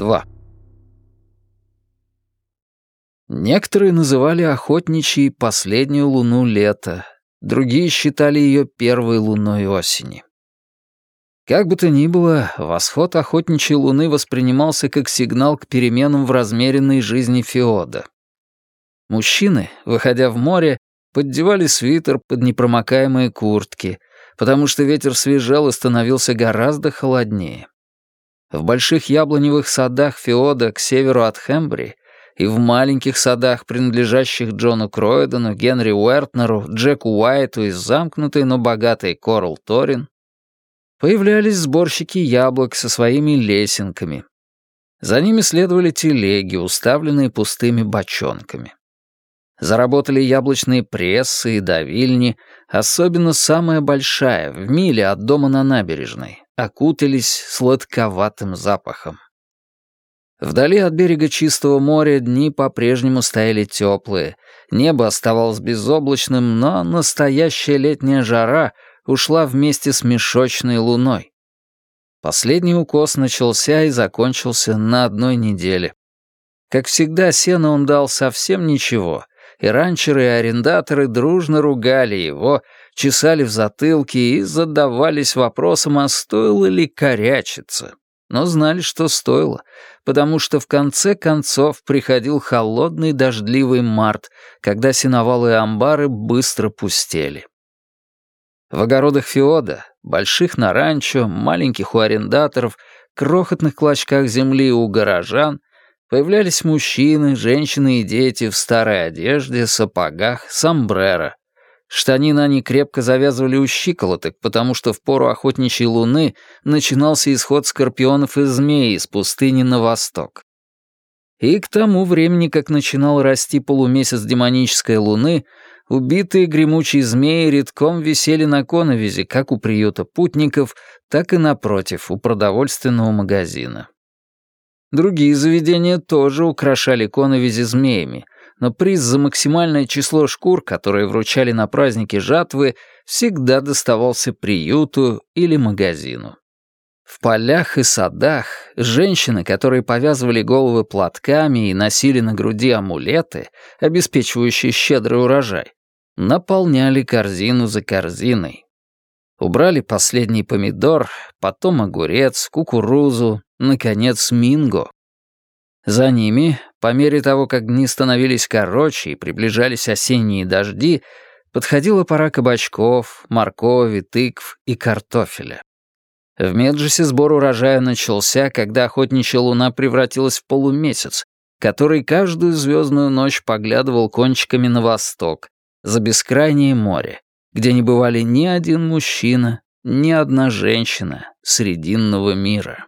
2. Некоторые называли охотничьей последнюю луну лета, другие считали ее первой луной осени. Как бы то ни было, восход охотничьей луны воспринимался как сигнал к переменам в размеренной жизни Феода. Мужчины, выходя в море, поддевали свитер под непромокаемые куртки, потому что ветер свежал и становился гораздо холоднее. В больших яблоневых садах Феода к северу от Хембри и в маленьких садах, принадлежащих Джону Кроидону, Генри Уэртнеру, Джеку Уайту из замкнутой, но богатой Корл Торин, появлялись сборщики яблок со своими лесенками. За ними следовали телеги, уставленные пустыми бочонками. Заработали яблочные прессы и давильни, особенно самая большая, в миле от дома на набережной, окутались сладковатым запахом. Вдали от берега чистого моря дни по-прежнему стояли теплые, небо оставалось безоблачным, но настоящая летняя жара ушла вместе с мешочной луной. Последний укос начался и закончился на одной неделе. Как всегда, сено он дал совсем ничего, и ранчеры и арендаторы дружно ругали его, чесали в затылке и задавались вопросом, а стоило ли корячиться. Но знали, что стоило, потому что в конце концов приходил холодный дождливый март, когда сеновалы и амбары быстро пустели. В огородах Феода, больших на ранчо, маленьких у арендаторов, крохотных клочках земли у горожан, появлялись мужчины, женщины и дети в старой одежде, сапогах, сомбреро. Штанины они крепко завязывали у щиколоток, потому что в пору охотничьей луны начинался исход скорпионов и змей из пустыни на восток. И к тому времени, как начинал расти полумесяц демонической луны, Убитые гремучие змеи редком висели на коновизе как у приюта путников, так и напротив, у продовольственного магазина. Другие заведения тоже украшали коновизи змеями, но приз за максимальное число шкур, которые вручали на праздники жатвы, всегда доставался приюту или магазину. В полях и садах женщины, которые повязывали головы платками и носили на груди амулеты, обеспечивающие щедрый урожай, наполняли корзину за корзиной. Убрали последний помидор, потом огурец, кукурузу, наконец, минго. За ними, по мере того, как дни становились короче и приближались осенние дожди, подходила пора кабачков, моркови, тыкв и картофеля. В Меджесе сбор урожая начался, когда охотничья луна превратилась в полумесяц, который каждую звездную ночь поглядывал кончиками на восток, за бескрайнее море, где не бывали ни один мужчина, ни одна женщина Срединного мира.